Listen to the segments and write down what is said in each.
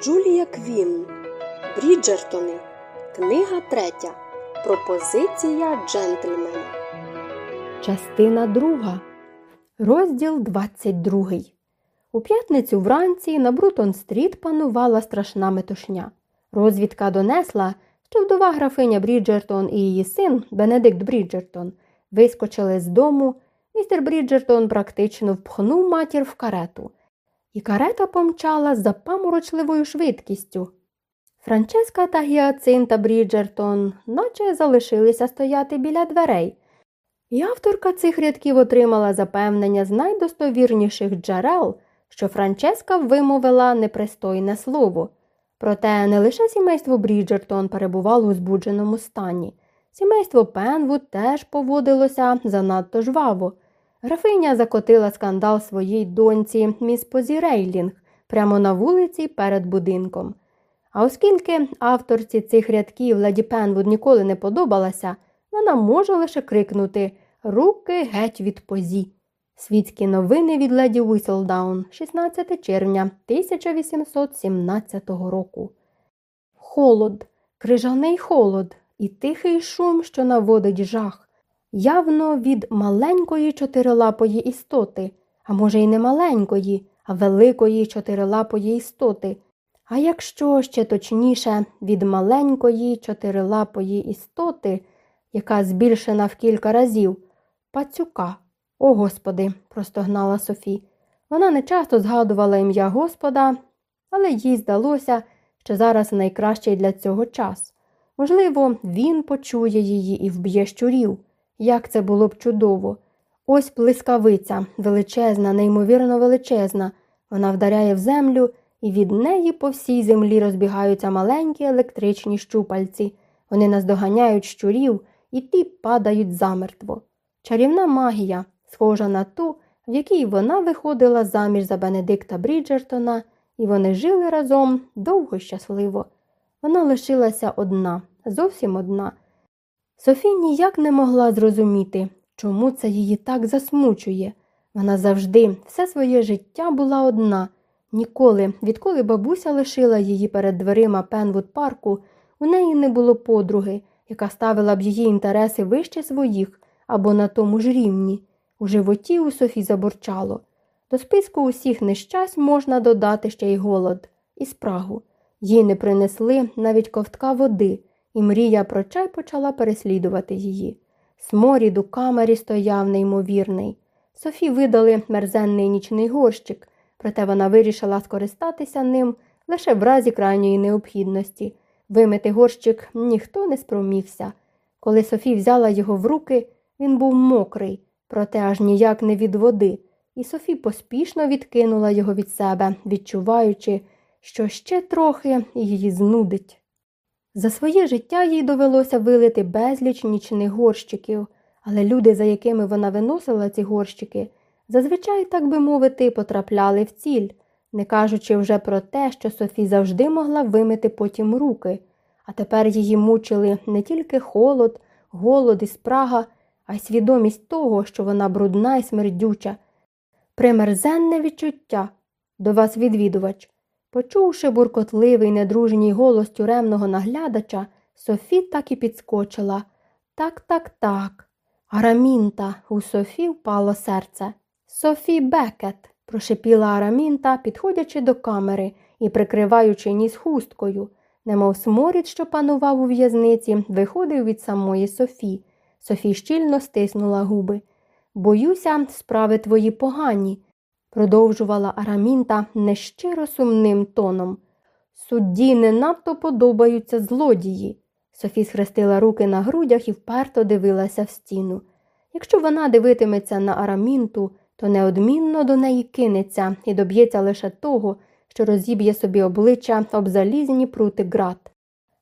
Джулія Квін. Бріджертони. Книга третя. Пропозиція джентльмена. Частина друга. Розділ 22. У п'ятницю вранці на Брутон-стріт панувала страшна метушня. Розвідка донесла, що вдова графиня Бріджертон і її син Бенедикт Бріджертон вискочили з дому. Містер Бріджертон практично впхнув матір в карету, і карета помчала з запаморочливою швидкістю. Франческа та Гіацинта Бріджертон наче залишилися стояти біля дверей. І авторка цих рядків отримала запевнення з найдостовірніших джерел, що Франческа вимовила непристойне слово. Проте не лише сімейство Бріджертон перебувало у збудженому стані. Сімейство Пенвуд теж поводилося занадто жваво. Графиня закотила скандал своїй доньці міс Позі Рейлінг прямо на вулиці перед будинком. А оскільки авторці цих рядків леді Пенвуд ніколи не подобалася, вона може лише крикнути Руки геть від позі. Світські новини від леді Уіселдаун, 16 червня 1817 року. Холод, крижаний холод і тихий шум, що наводить жах, явно від маленької чотирилапої істоти, а може, й не маленької, а великої чотирилапої істоти. А якщо ще точніше від маленької чотирилапої істоти, яка збільшена в кілька разів, пацюка. О Господи, простогнала Софі. Вона не часто згадувала ім'я Господа, але їй здалося, що зараз найкращий для цього час. Можливо, він почує її і вб'є щурів. Як це було б чудово. Ось блискавиця, величезна, неймовірно величезна. Вона вдаряє в землю, і від неї по всій землі розбігаються маленькі електричні щупальці. Вони наздоганяють щурів, і ті падають замертво. Чарівна магія, схожа на ту, в якій вона виходила заміж за Бенедикта Бріджертона, і вони жили разом довго щасливо. Вона лишилася одна, зовсім одна. Софі ніяк не могла зрозуміти, чому це її так засмучує. Вона завжди, все своє життя була одна. Ніколи, відколи бабуся лишила її перед дверима Пенвуд парку, у неї не було подруги, яка ставила б її інтереси вище своїх або на тому ж рівні. У животі у Софі заборчало. До списку усіх нещасть можна додати ще й голод і спрагу. Їй не принесли навіть ковтка води, і мрія про чай почала переслідувати її. Сморід у камері стояв неймовірний. Софі видали мерзенний нічний горщик, проте вона вирішила скористатися ним лише в разі крайньої необхідності. Вимити горщик ніхто не спромігся. Коли Софі взяла його в руки, він був мокрий, проте аж ніяк не від води, і Софі поспішно відкинула його від себе, відчуваючи, що ще трохи її знудить. За своє життя їй довелося вилити безліч нічних горщиків, але люди, за якими вона виносила ці горщики, зазвичай, так би мовити, потрапляли в ціль, не кажучи вже про те, що Софі завжди могла вимити потім руки, а тепер її мучили не тільки холод, голод і спрага, а й свідомість того, що вона брудна і смердюча. Примерзенне відчуття до вас, відвідувач. Почувши буркотливий недружній голос тюремного наглядача, Софі так і підскочила. Так, так, так. Арамінта, у Софі впало серце. Софі Бекет, прошепіла Арамінта, підходячи до камери і прикриваючи ніс хусткою, немов сморід, що панував у в'язниці, виходив від самої Софі. Софі щільно стиснула губи. Боюся, справи твої погані, продовжувала Арамінта нещиро сумним тоном. Судді не надто подобаються злодії. Софі схрестила руки на грудях і вперто дивилася в стіну. Якщо вона дивитиметься на Арамінту, то неодмінно до неї кинеться і доб'ється лише того, що розіб'є собі обличчя об залізні прути град.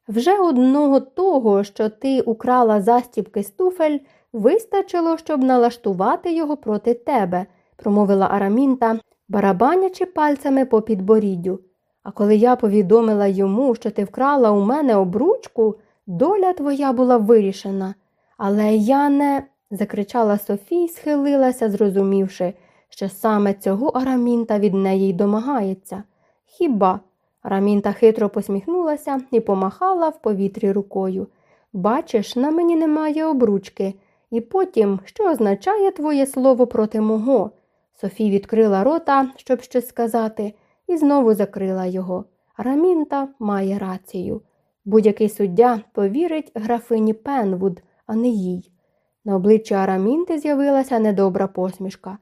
Вже одного того, що ти украла застібки з туфель, вистачило, щоб налаштувати його проти тебе, промовила Арамінта, барабанячи пальцями по підборіддю. А коли я повідомила йому, що ти вкрала у мене обручку, доля твоя була вирішена. Але я не. закричала Софій, схилилася, зрозумівши, що саме цього Арамінта від неї й домагається. Хіба? Рамінта хитро посміхнулася і помахала в повітрі рукою. Бачиш, на мені немає обручки. І потім, що означає твоє слово проти мого? Софі відкрила рота, щоб щось сказати, і знову закрила його. Рамінта має рацію. Будь-який суддя повірить графині Пенвуд, а не їй. На обличчі Арамінти з'явилася недобра посмішка.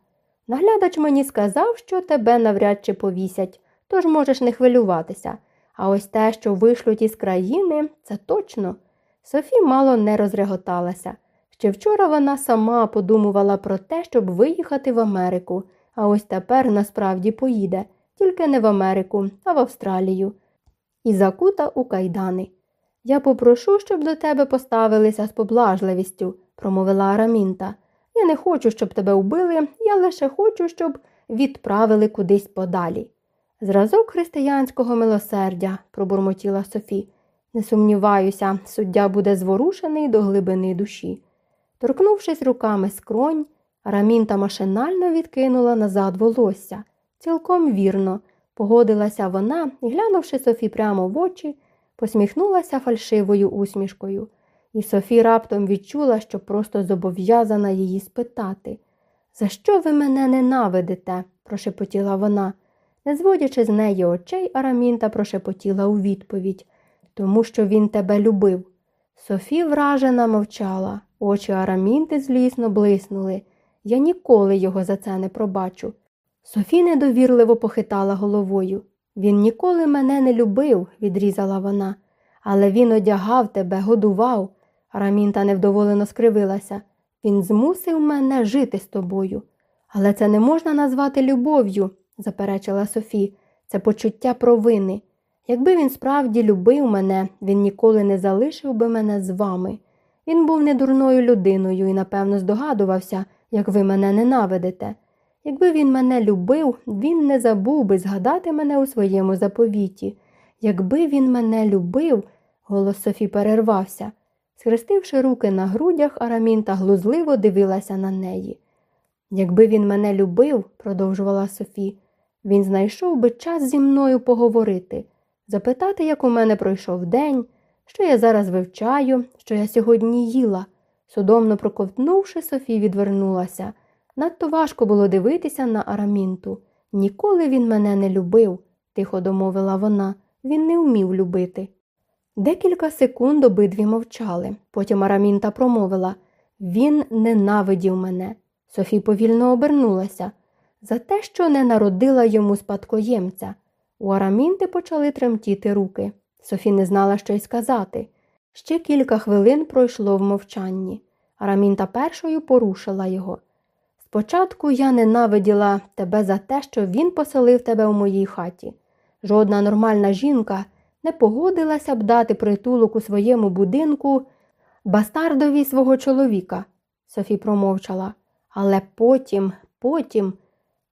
Наглядач мені сказав, що тебе навряд чи повісять, тож можеш не хвилюватися. А ось те, що вишлють із країни, це точно. Софі мало не розреготалася. Ще вчора вона сама подумувала про те, щоб виїхати в Америку, а ось тепер насправді поїде, тільки не в Америку, а в Австралію. І закута у кайдани. Я попрошу, щоб до тебе поставилися з поблажливістю, промовила Арамінта. Я не хочу, щоб тебе вбили, я лише хочу, щоб відправили кудись подалі. Зразок християнського милосердя, пробурмотіла Софі. Не сумніваюся, суддя буде зворушений до глибини душі. Торкнувшись руками скронь, Рамінта машинально відкинула назад волосся. Цілком вірно, погодилася вона і, глянувши Софі прямо в очі, посміхнулася фальшивою усмішкою. І Софі раптом відчула, що просто зобов'язана її спитати. За що ви мене ненавидите? прошепотіла вона. Не зводячи з неї очей, Арамінта прошепотіла у відповідь тому що він тебе любив. Софі вражена мовчала, очі Арамінти злісно блиснули. Я ніколи його за це не пробачу. Софі недовірливо похитала головою. Він ніколи мене не любив, відрізала вона, але він одягав тебе, годував. Арамінта невдоволено скривилася. Він змусив мене жити з тобою. Але це не можна назвати любов'ю, заперечила Софі. Це почуття провини. Якби він справді любив мене, він ніколи не залишив би мене з вами. Він був недурною людиною і, напевно, здогадувався, як ви мене ненавидите. Якби він мене любив, він не забув би згадати мене у своєму заповіті. Якби він мене любив, голос Софі перервався. Схрестивши руки на грудях, Арамінта глузливо дивилася на неї. Якби він мене любив, продовжувала Софі, він знайшов би час зі мною поговорити запитати, як у мене пройшов день, що я зараз вивчаю, що я сьогодні їла. Судомно проковтнувши, Софі відвернулася. Надто важко було дивитися на Арамінту. Ніколи він мене не любив, тихо домовила вона. Він не вмів любити. Декілька секунд обидві мовчали. Потім Арамінта промовила Він ненавидів мене. Софі повільно обернулася за те, що не народила йому спадкоємця. У Арамінти почали тремтіти руки. Софі не знала, що й сказати. Ще кілька хвилин пройшло в мовчанні. Арамінта першою порушила його. Спочатку я ненавиділа тебе за те, що він поселив тебе у моїй хаті. Жодна нормальна жінка не погодилася б дати притулок у своєму будинку бастардові свого чоловіка, Софі промовчала. Але потім, потім.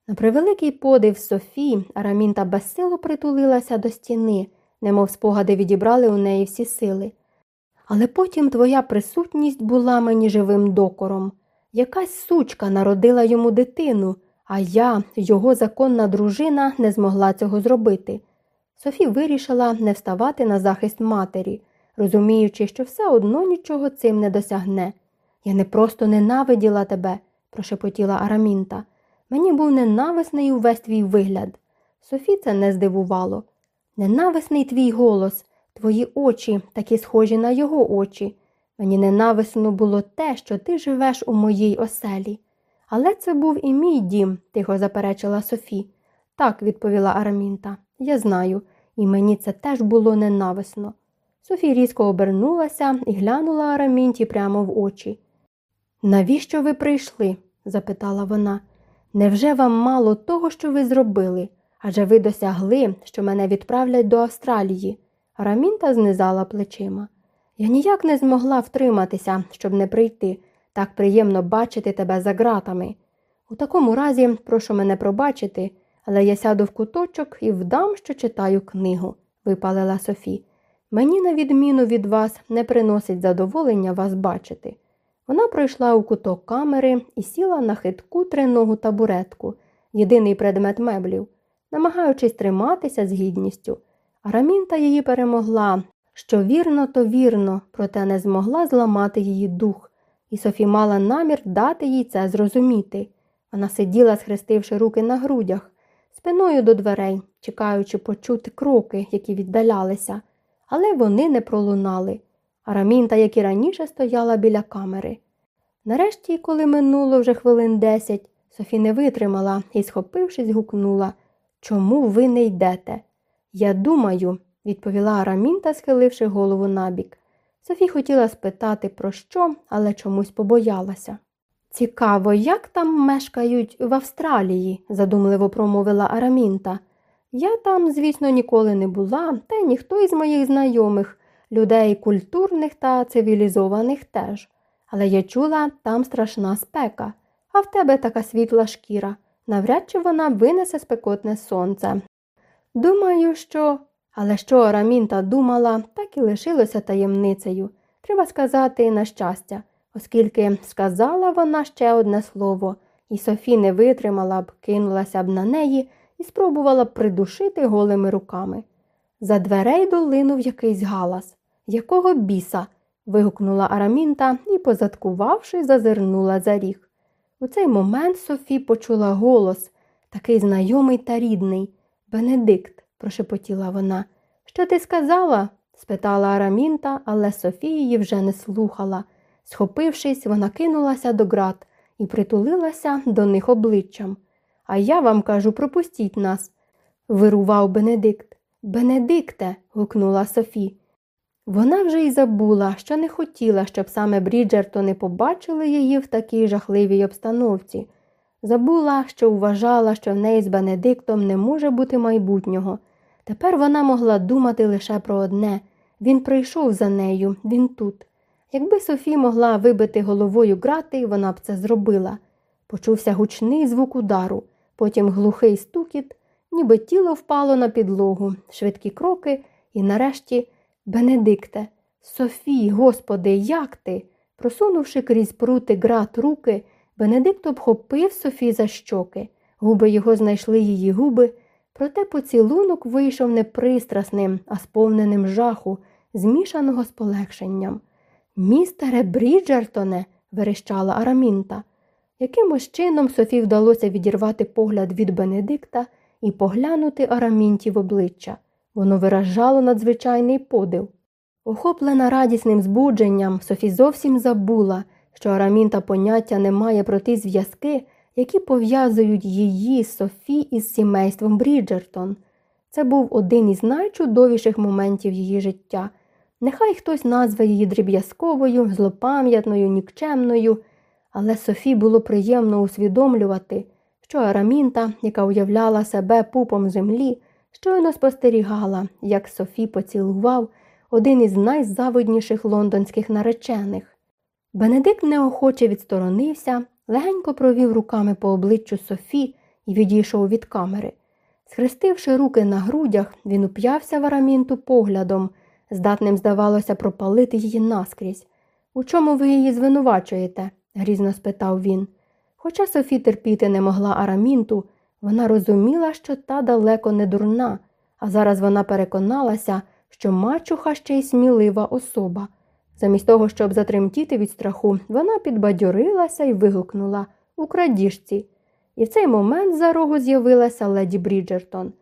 На превеликий подив Софі, Арамінта безсило притулилася до стіни, немов спогади відібрали у неї всі сили. Але потім твоя присутність була мені живим докором. Якась сучка народила йому дитину, а я, його законна дружина, не змогла цього зробити. Софі вирішила не вставати на захист матері, розуміючи, що все одно нічого цим не досягне. Я не просто ненавиділа тебе, прошепотіла Арамінта. Мені був ненависний увесь твій вигляд. Софі це не здивувало. Ненависний твій голос, твої очі, такі схожі на його очі. Мені ненависно було те, що ти живеш у моїй оселі. Але це був і мій дім, тихо заперечила Софі. Так, відповіла Арамінта, я знаю, і мені це теж було ненависно. Софі різко обернулася і глянула Арамінті прямо в очі. Навіщо ви прийшли? запитала вона. Невже вам мало того, що ви зробили? Адже ви досягли, що мене відправлять до Австралії. Рамінта знизала плечима. Я ніяк не змогла втриматися, щоб не прийти. Так приємно бачити тебе за ґратами. У такому разі прошу мене пробачити, але я сяду в куточок і вдам, що читаю книгу, випалила Софі. Мені, на відміну від вас, не приносить задоволення вас бачити. Вона пройшла у куток камери і сіла на хитку триногу табуретку, єдиний предмет меблів, намагаючись триматися з гідністю. Арамінта її перемогла. Що вірно, то вірно, проте не змогла зламати її дух, і Софі мала намір дати їй це зрозуміти. Вона сиділа, схрестивши руки на грудях, спиною до дверей, чекаючи почути кроки, які віддалялися, але вони не пролунали. Арамінта, як і раніше, стояла біля камери. Нарешті, коли минуло вже хвилин десять, Софі не витримала і, схопившись, гукнула Чому ви не йдете? Я думаю, відповіла Арамінта, схиливши голову набік. Софі хотіла спитати, про що, але чомусь побоялася. Цікаво, як там мешкають в Австралії, задумливо промовила Арамінта. Я там, звісно, ніколи не була, та й ніхто із моїх знайомих, людей культурних та цивілізованих теж. Але я чула, там страшна спека, а в тебе така світла шкіра. Навряд чи вона винесе спекотне сонце. Думаю, що. Але що Арамінта думала, так і лишилося таємницею. Треба сказати, на щастя, оскільки сказала вона ще одне слово, і Софі не витримала б, кинулася б на неї і спробувала б придушити голими руками. За дверей долинув якийсь галас. Якого біса? вигукнула Арамінта і, позадкувавши, зазирнула за ріг. У цей момент Софі почула голос, такий знайомий та рідний. Бенедикт, прошепотіла вона. Що ти сказала? спитала Арамінта, але Софі її вже не слухала. Схопившись, вона кинулася до град і притулилася до них обличчям. А я вам кажу, пропустіть нас, вирував Бенедикт. Бенедикте. гукнула Софі. Вона вже й забула, що не хотіла, щоб саме Бріджертони побачили її в такій жахливій обстановці. Забула, що вважала, що в неї з Бенедиктом не може бути майбутнього. Тепер вона могла думати лише про одне він прийшов за нею, він тут. Якби Софі могла вибити головою грати, вона б це зробила. Почувся гучний звук удару, потім глухий стукіт, ніби тіло впало на підлогу, швидкі кроки і нарешті Бенедикте, Софі, Господи, як ти? Просунувши крізь прути грат руки, Бенедикт обхопив Софі за щоки. Губи його знайшли її губи, проте поцілунок вийшов не пристрасним, а сповненим жаху, змішаного з полегшенням. Містере Бріджертоне, верещала Арамінта. Якимось чином Софі вдалося відірвати погляд від Бенедикта і поглянути Арамінті в обличчя. Воно виражало надзвичайний подив. Охоплена радісним збудженням, Софі зовсім забула, що Арамінта поняття не має про ті зв'язки, які пов'язують її Софі із сімейством Бріджертон. Це був один із найчудовіших моментів її життя. Нехай хтось назве її дріб'язковою, злопам'ятною, нікчемною, але Софі було приємно усвідомлювати, що Арамінта, яка уявляла себе пупом землі, щойно спостерігала, як Софі поцілував один із найзавидніших лондонських наречених. Бенедикт неохоче відсторонився, легенько провів руками по обличчю Софі і відійшов від камери. Схрестивши руки на грудях, він уп'явся в арамінту поглядом, здатним, здавалося, пропалити її наскрізь. У чому ви її звинувачуєте? грізно спитав він. Хоча Софі терпіти не могла арамінту, вона розуміла, що та далеко не дурна, а зараз вона переконалася, що мачуха ще й смілива особа. Замість того, щоб затремтіти від страху, вона підбадьорилася і вигукнула у крадіжці. І в цей момент за рогу з'явилася леді Бріджертон.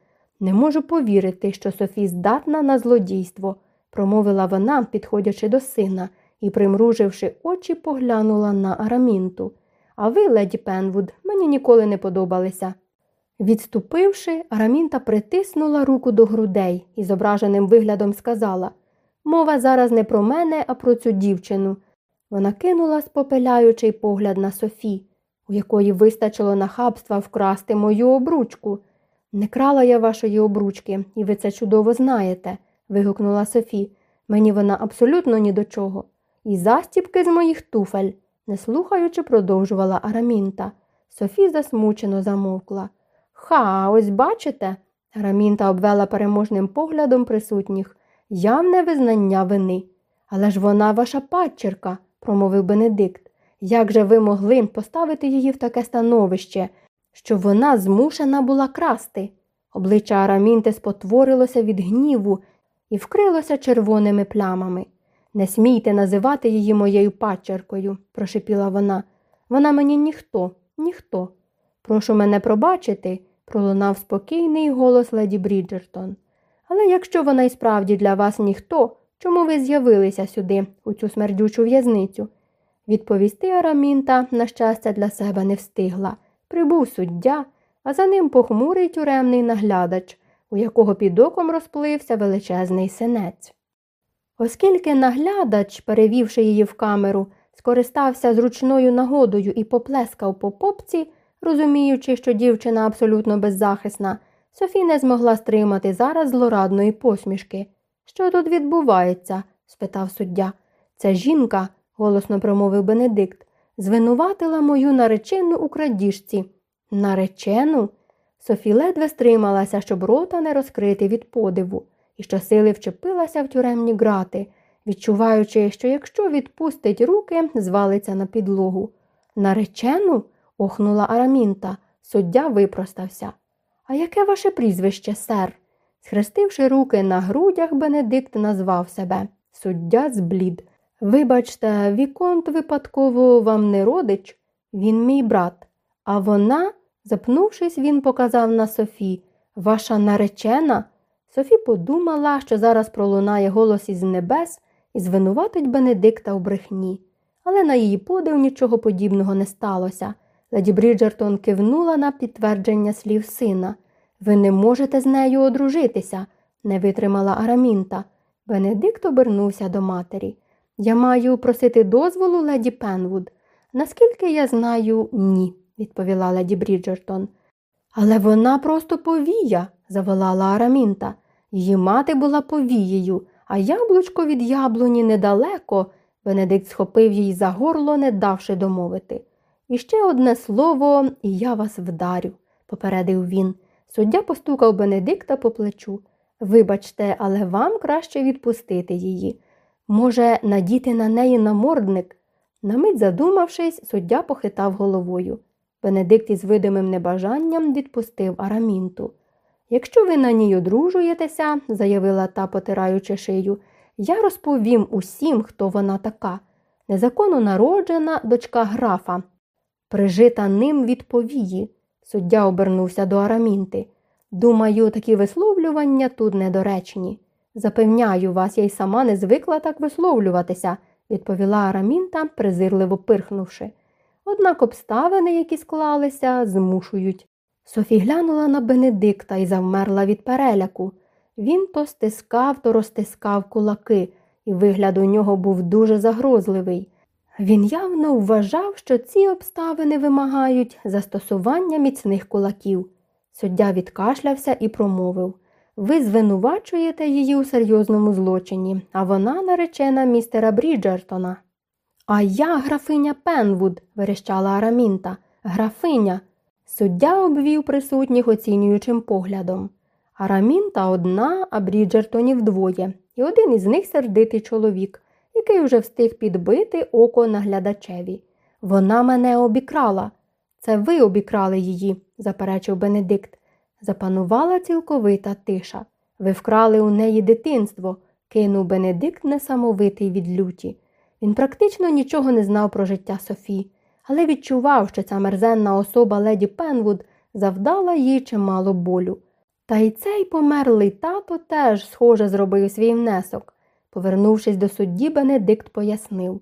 Не можу повірити, що Софі здатна на злодійство, промовила вона, підходячи до сина, і, примруживши очі, поглянула на Арамінту. А ви, леді Пенвуд, мені ніколи не подобалися. Відступивши, Арамінта притиснула руку до грудей і зображеним виглядом сказала Мова зараз не про мене, а про цю дівчину. Вона кинула спопеляючий погляд на Софі, у якої вистачило нахабства вкрасти мою обручку. Не крала я вашої обручки, і ви це чудово знаєте, вигукнула Софі. Мені вона абсолютно ні до чого. І застіпки з моїх туфель, не слухаючи, продовжувала Арамінта. Софі засмучено замовкла. Ха, ось бачите, Рамінта обвела переможним поглядом присутніх, явне визнання вини. Але ж вона ваша падчерка, промовив Бенедикт. Як же ви могли поставити її в таке становище, що вона змушена була красти? Обличчя Арамінти спотворилося від гніву і вкрилося червоними плямами. Не смійте називати її моєю падчеркою, прошепіла вона. Вона мені ніхто, ніхто. Прошу мене пробачити, пролунав спокійний голос леді Бріджертон. Але якщо вона і справді для вас ніхто, чому ви з'явилися сюди, у цю смердючу в'язницю? Відповісти Арамінта, на щастя, для себе не встигла. Прибув суддя, а за ним похмурий тюремний наглядач, у якого під оком розплився величезний синець. Оскільки наглядач, перевівши її в камеру, скористався зручною нагодою і поплескав по попці, розуміючи, що дівчина абсолютно беззахисна, Софі не змогла стримати зараз злорадної посмішки. Що тут відбувається? спитав суддя. Ця жінка, голосно промовив Бенедикт, звинуватила мою наречену у крадіжці. Наречену? Софі ледве стрималася, щоб рота не розкрити від подиву, і щосили вчепилася в тюремні грати, відчуваючи, що якщо відпустить руки, звалиться на підлогу. Наречену? охнула Арамінта. Суддя випростався. А яке ваше прізвище, сер? Схрестивши руки на грудях, Бенедикт назвав себе суддя зблід. Вибачте, Віконт випадково вам не родич, він мій брат. А вона, запнувшись, він показав на Софі Ваша наречена? Софі подумала, що зараз пролунає голос із небес і звинуватить Бенедикта у брехні. Але на її подив нічого подібного не сталося. Леді Бріджертон кивнула на підтвердження слів сина. Ви не можете з нею одружитися, не витримала Арамінта. Бенедикт обернувся до матері. Я маю просити дозволу леді Пенвуд. Наскільки я знаю, ні, відповіла леді Бріджертон. Але вона просто повія, заволала Арамінта. Її мати була повією, а яблучко від яблуні недалеко. Бенедикт схопив її за горло, не давши домовити. І ще одне слово, і я вас вдарю, попередив він. Суддя постукав Бенедикта по плечу. Вибачте, але вам краще відпустити її. Може, надіти на неї намордник? На мить задумавшись, суддя похитав головою. Бенедикт із видимим небажанням відпустив Арамінту. Якщо ви на ній одружуєтеся, заявила та, потираючи шию, я розповім усім, хто вона така. Незаконно народжена дочка графа, прижита ним від повії. Суддя обернувся до Арамінти. Думаю, такі висловлювання тут недоречні. Запевняю вас, я й сама не звикла так висловлюватися, відповіла Арамінта, презирливо пирхнувши. Однак обставини, які склалися, змушують. Софі глянула на Бенедикта і завмерла від переляку. Він то стискав, то розтискав кулаки, і вигляд у нього був дуже загрозливий. Він явно вважав, що ці обставини вимагають застосування міцних кулаків. Суддя відкашлявся і промовив Ви звинувачуєте її у серйозному злочині, а вона наречена містера Бріджертона. А я графиня Пенвуд, верещала Арамінта. Графиня. Суддя обвів присутніх оцінюючим поглядом. Арамінта одна, а Бріджертонів двоє, і один із них сердитий чоловік, який вже встиг підбити око наглядачеві. Вона мене обікрала. Це ви обікрали її, заперечив Бенедикт. Запанувала цілковита тиша. Ви вкрали у неї дитинство, кинув Бенедикт несамовитий від люті. Він практично нічого не знав про життя Софі, але відчував, що ця мерзенна особа леді Пенвуд завдала їй чимало болю. Та й цей померлий тато теж, схоже, зробив свій внесок. Повернувшись до судді, Бенедикт пояснив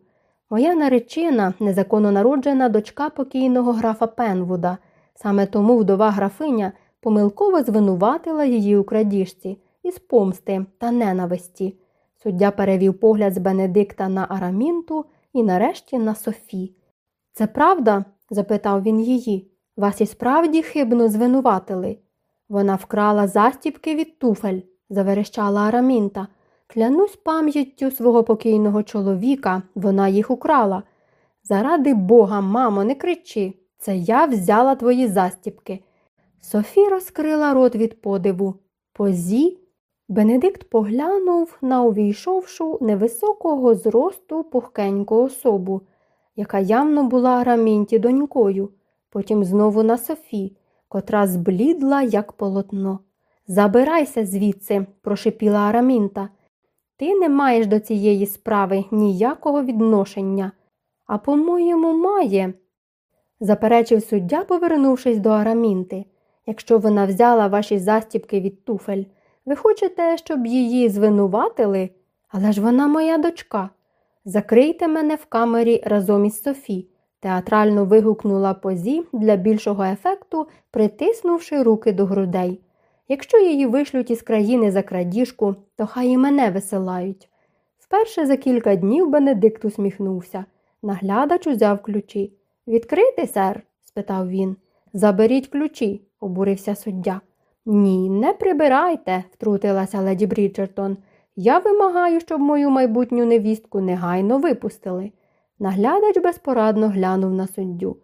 Моя наречена, незаконно народжена дочка покійного графа Пенвуда. Саме тому вдова графиня помилково звинуватила її у крадіжці із помсти та ненависті. Суддя перевів погляд з Бенедикта на Арамінту і нарешті на Софі. Це правда? запитав він її. Вас і справді хибно звинуватили. Вона вкрала застіпки від туфель, заверещала Арамінта. Клянусь пам'яттю свого покійного чоловіка, вона їх украла. Заради бога, мамо, не кричи. Це я взяла твої застіпки. Софі розкрила рот від подиву. Позі. Бенедикт поглянув на увійшовшу невисокого зросту пухкеньку особу, яка явно була Арамінті донькою, потім знову на Софі, котра зблідла, як полотно. Забирайся звідси, прошипіла Арамінта. Ти не маєш до цієї справи ніякого відношення. А по-моєму, має, заперечив суддя, повернувшись до Арамінти. Якщо вона взяла ваші застібки від туфель, ви хочете, щоб її звинуватили? Але ж вона моя дочка. Закрийте мене в камері разом із Софі, театрально вигукнула позі для більшого ефекту, притиснувши руки до грудей. Якщо її вишлють із країни за крадіжку, то хай і мене висилають. Вперше за кілька днів Бенедикт усміхнувся. Наглядач узяв ключі. Відкрити, сер? спитав він. Заберіть ключі, обурився суддя. Ні, не прибирайте, втрутилася леді Бріджертон. Я вимагаю, щоб мою майбутню невістку негайно випустили. Наглядач безпорадно глянув на суддю.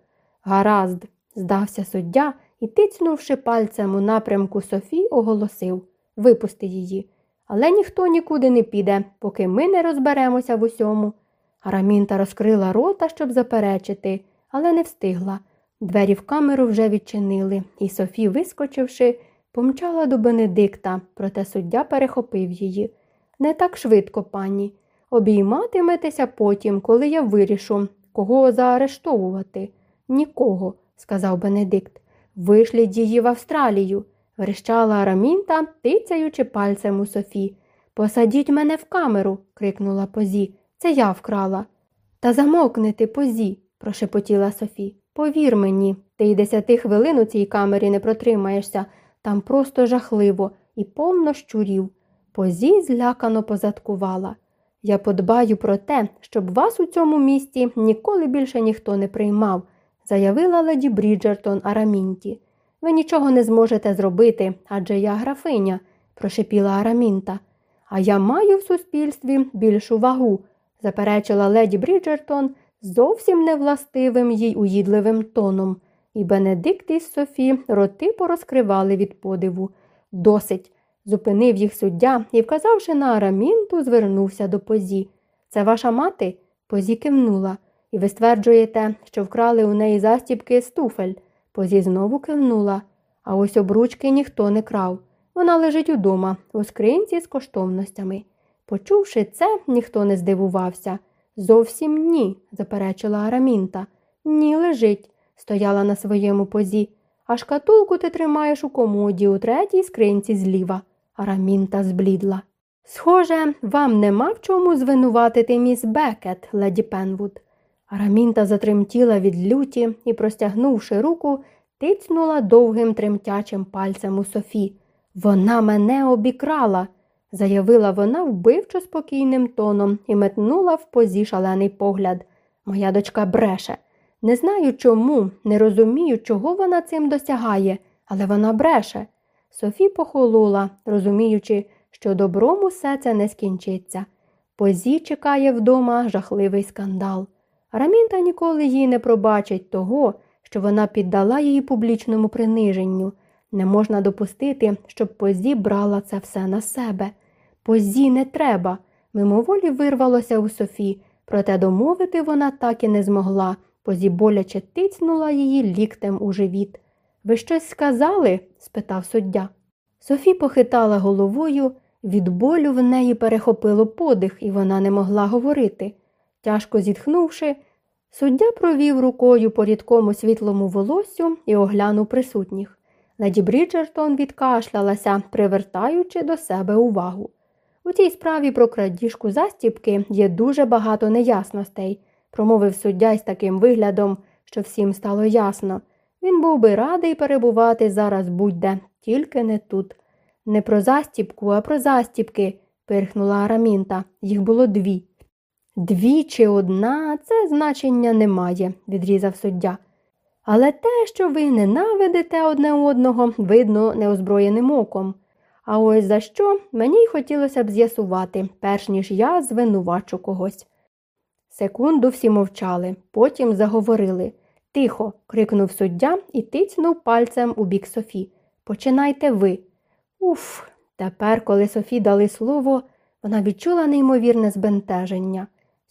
Гаразд, здався суддя і, тицнувши пальцем у напрямку Софі, оголосив Випусти її. Але ніхто нікуди не піде, поки ми не розберемося в усьому. Арамінта розкрила рота, щоб заперечити, але не встигла. Двері в камеру вже відчинили, і Софі, вискочивши, помчала до Бенедикта, проте суддя перехопив її. Не так швидко, пані. Обійматиметеся потім, коли я вирішу, кого заарештовувати. Нікого, сказав Бенедикт. Вишліть її в Австралію, верещала Арамінта, тицяючи пальцем у Софі. Посадіть мене в камеру, крикнула позі. Це я вкрала. Та замовкни позі, прошепотіла Софі. Повір мені, ти й десяти хвилин у цій камері не протримаєшся, там просто жахливо і повно щурів. Позі злякано позадкувала. Я подбаю про те, щоб вас у цьому місті ніколи більше ніхто не приймав, заявила леді Бріджертон Арамінті. Ви нічого не зможете зробити, адже я графиня, прошепіла Арамінта. А я маю в суспільстві більшу вагу, заперечила леді Бріджертон зовсім невластивим їй уїдливим тоном, і Бенедикт із Софі роти порозкривали від подиву. Досить. Зупинив їх суддя і, вказавши на Арамінту, звернувся до позі. Це ваша мати? Позі кивнула. І ви стверджуєте, що вкрали у неї застібки з туфель. Позі знову кивнула. А ось обручки ніхто не крав. Вона лежить удома, у скринці з коштовностями. Почувши це, ніхто не здивувався. Зовсім ні, заперечила Арамінта. Ні, лежить, стояла на своєму позі. А шкатулку ти тримаєш у комоді у третій скринці зліва. Арамінта зблідла. Схоже, вам нема в чому звинуватити міс Бекет, леді Пенвуд. Арамінта затремтіла від люті і, простягнувши руку, тицнула довгим тремтячим пальцем у Софі. Вона мене обікрала, заявила вона вбивчо спокійним тоном і метнула в позі шалений погляд. Моя дочка бреше. Не знаю чому, не розумію, чого вона цим досягає, але вона бреше. Софі похолола, розуміючи, що добром усе це не скінчиться. Позі чекає вдома жахливий скандал. Рамінта ніколи їй не пробачить того, що вона піддала її публічному приниженню. Не можна допустити, щоб позі брала це все на себе. Позі не треба. Мимоволі вирвалося у Софі, проте домовити вона так і не змогла. Позі боляче тицнула її ліктем у живіт. Ви щось сказали? спитав суддя. Софі похитала головою, від болю в неї перехопило подих, і вона не могла говорити. Тяжко зітхнувши, суддя провів рукою по рідкому світлому волоссю і оглянув присутніх. Леді Бріджертон відкашлялася, привертаючи до себе увагу. У цій справі про крадіжку застіпки є дуже багато неясностей, промовив суддя із таким виглядом, що всім стало ясно. Він був би радий перебувати зараз будь-де, тільки не тут. Не про застіпку, а про застіпки, пирхнула Арамінта. Їх було дві. Дві чи одна це значення не має, відрізав суддя. Але те, що ви ненавидите одне одного, видно неозброєним оком. А ось за що мені й хотілося б з'ясувати, перш ніж я звинувачу когось. Секунду всі мовчали, потім заговорили. Тихо. крикнув суддя і тицнув пальцем у бік Софі. Починайте ви. Уф. Тепер, коли Софі дали слово, вона відчула неймовірне збентеження.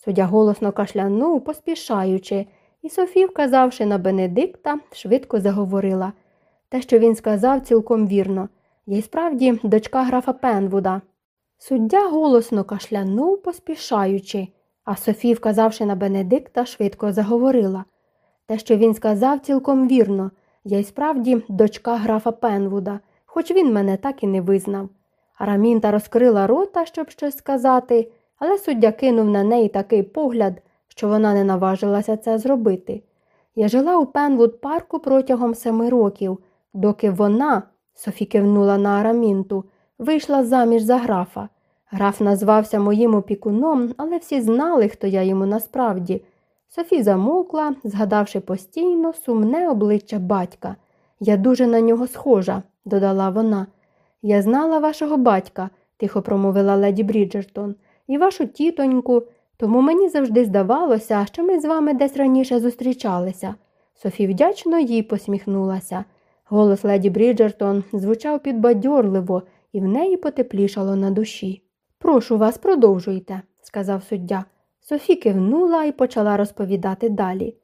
Суддя голосно кашлянув, поспішаючи, і Софі, вказавши на Бенедикта, швидко заговорила. Те, що він сказав, цілком вірно. Я й справді дочка графа Пенвуда. Суддя голосно кашлянув, поспішаючи, а Софі, вказавши на Бенедикта, швидко заговорила. Те, що він сказав, цілком вірно. Я й справді дочка графа Пенвуда, хоч він мене так і не визнав. Арамінта розкрила рота, щоб щось сказати, але суддя кинув на неї такий погляд, що вона не наважилася це зробити. Я жила у Пенвуд парку протягом семи років, доки вона, Софі кивнула на Арамінту, вийшла заміж за графа. Граф назвався моїм опікуном, але всі знали, хто я йому насправді. Софі замовкла, згадавши постійно сумне обличчя батька. Я дуже на нього схожа, додала вона. Я знала вашого батька, тихо промовила леді Бріджертон, і вашу тітоньку, тому мені завжди здавалося, що ми з вами десь раніше зустрічалися. Софі вдячно їй посміхнулася. Голос леді Бріджертон звучав підбадьорливо, і в неї потеплішало на душі. Прошу вас, продовжуйте, сказав суддя. Софі кивнула і почала розповідати далі.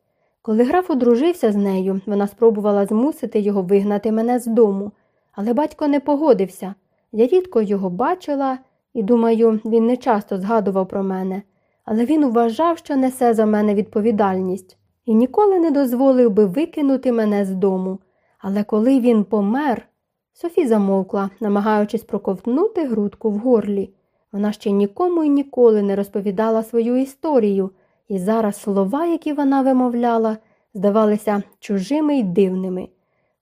Коли граф одружився з нею, вона спробувала змусити його вигнати мене з дому, але батько не погодився. Я рідко його бачила і, думаю, він не часто згадував про мене, але він вважав, що несе за мене відповідальність і ніколи не дозволив би викинути мене з дому. Але коли він помер, Софі замовкла, намагаючись проковтнути грудку в горлі. Вона ще нікому і ніколи не розповідала свою історію, і зараз слова, які вона вимовляла, здавалися чужими й дивними.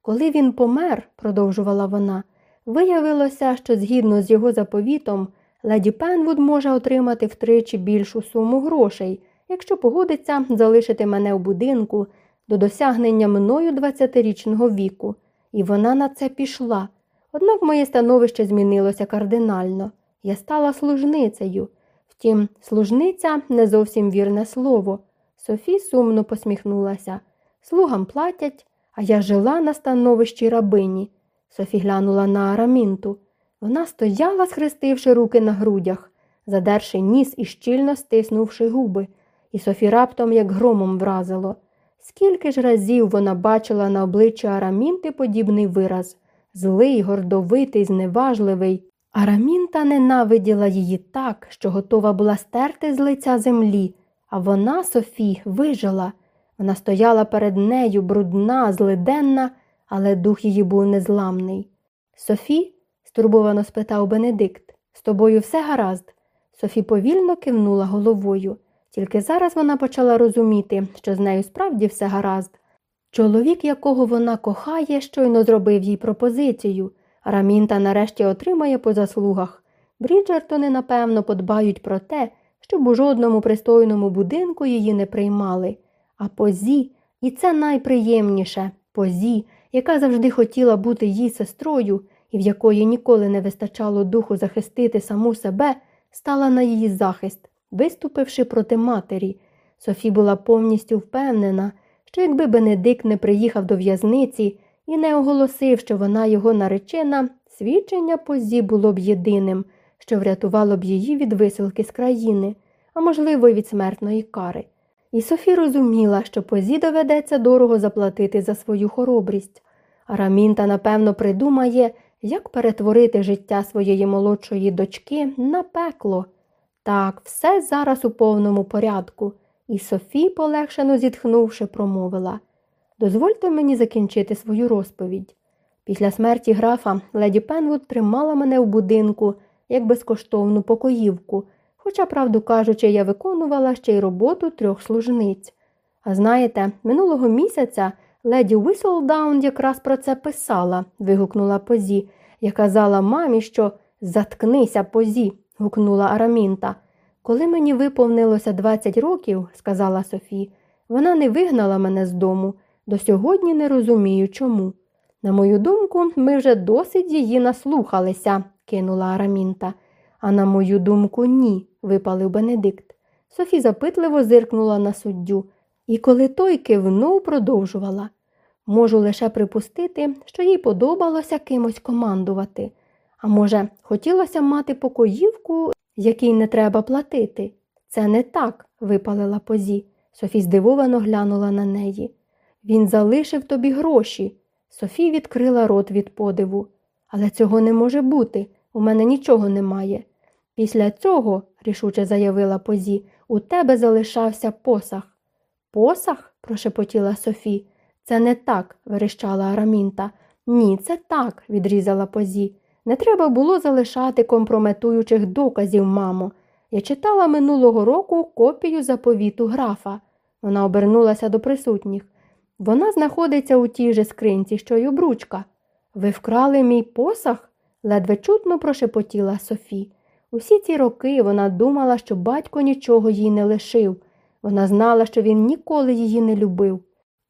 Коли він помер, продовжувала вона, виявилося, що згідно з його заповітом, леді Пенвуд може отримати втричі більшу суму грошей, якщо погодиться залишити мене у будинку до досягнення мною 20-річного віку, і вона на це пішла. Однак моє становище змінилося кардинально. Я стала служницею. Втім, служниця не зовсім вірне слово. Софі сумно посміхнулася. Слугам платять, а я жила на становищі рабині. Софі глянула на Арамінту. Вона стояла, схрестивши руки на грудях, задерши ніс і щільно стиснувши губи, і Софі раптом, як громом вразило. Скільки ж разів вона бачила на обличчі Арамінти подібний вираз злий, гордовитий, зневажливий. Арамінта ненавиділа її так, що готова була стерти з лиця землі, а вона, Софі, вижила. Вона стояла перед нею, брудна, злиденна, але дух її був незламний. Софі? стурбовано спитав Бенедикт, з тобою все гаразд. Софі повільно кивнула головою. Тільки зараз вона почала розуміти, що з нею справді все гаразд. Чоловік, якого вона кохає, щойно зробив їй пропозицію. Рамінта нарешті отримає по заслугах. Бріджертони, напевно, подбають про те, щоб у жодному пристойному будинку її не приймали. А позі, і це найприємніше позі, яка завжди хотіла бути їй сестрою і в якої ніколи не вистачало духу захистити саму себе, стала на її захист, виступивши проти матері. Софі була повністю впевнена, що якби Бенедикт не приїхав до в'язниці і не оголосив, що вона його наречена, свідчення позі було б єдиним, що врятувало б її від висилки з країни, а можливо, й від смертної кари. І Софі розуміла, що позі доведеться дорого заплатити за свою хоробрість. Арамінта, напевно, придумає, як перетворити життя своєї молодшої дочки на пекло. Так, все зараз у повному порядку, і Софі, полегшено зітхнувши, промовила Дозвольте мені закінчити свою розповідь. Після смерті графа леді Пенвуд тримала мене в будинку як безкоштовну покоївку, хоча, правду кажучи, я виконувала ще й роботу трьох служниць. А знаєте, минулого місяця леді Віселдаун якраз про це писала, вигукнула позі. Я казала мамі, що заткнися позі, гукнула Арамінта. Коли мені виповнилося 20 років, сказала Софі, вона не вигнала мене з дому. До сьогодні не розумію чому. На мою думку, ми вже досить її наслухалися, кинула Арамінта. А на мою думку, ні, випалив Бенедикт. Софі запитливо зиркнула на суддю, і коли той кивнув, продовжувала. Можу лише припустити, що їй подобалося кимось командувати. А може, хотілося мати покоївку, якій не треба платити. Це не так, випалила позі. Софі здивовано глянула на неї. Він залишив тобі гроші. Софі відкрила рот від подиву. Але цього не може бути. У мене нічого немає. Після цього, рішуче заявила Позі, у тебе залишався посах. Посах? прошепотіла Софі. Це не так, верещала Арамінта. Ні, це так, відрізала Позі. Не треба було залишати компрометуючих доказів, мамо. Я читала минулого року копію заповіту графа. Вона обернулася до присутніх. Вона знаходиться у тій же скринці, що й обручка. Ви вкрали мій посах? ледве чутно прошепотіла Софі. Усі ці роки вона думала, що батько нічого їй не лишив. Вона знала, що він ніколи її не любив,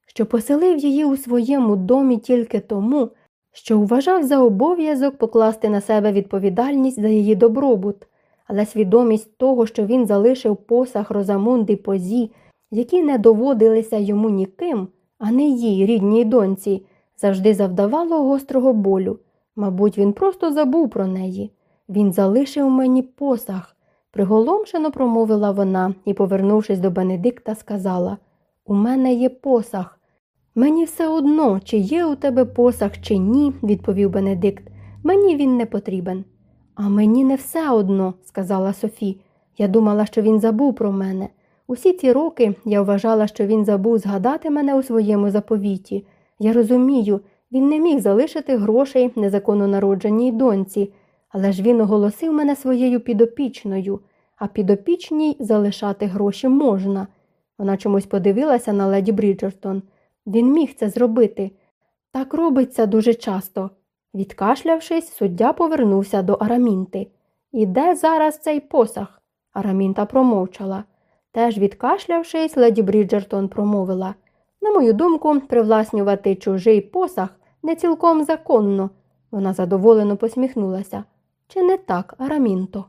що поселив її у своєму домі тільки тому, що вважав за обов'язок покласти на себе відповідальність за її добробут, але свідомість того, що він залишив посах Розамунди Позі, які не доводилися йому ніким, а не їй, рідній доньці, завжди завдавало гострого болю. Мабуть, він просто забув про неї. Він залишив мені посах, приголомшено промовила вона і, повернувшись до Бенедикта, сказала У мене є посах. Мені все одно, чи є у тебе посах, чи ні, відповів Бенедикт. Мені він не потрібен. А мені не все одно, сказала Софі. Я думала, що він забув про мене. Усі ці роки я вважала, що він забув згадати мене у своєму заповіті. Я розумію, він не міг залишити грошей незаконно народженій доньці, але ж він оголосив мене своєю підопічною, а підопічній залишати гроші можна. Вона чомусь подивилася на леді Бріджертон. Він міг це зробити. Так робиться дуже часто. Відкашлявшись, суддя повернувся до Арамінти. І де зараз цей посах? Арамінта промовчала. Теж відкашлявшись, леді Бріджертон промовила На мою думку, привласнювати чужий посах не цілком законно. Вона задоволено посміхнулася. Чи не так, Арамінто?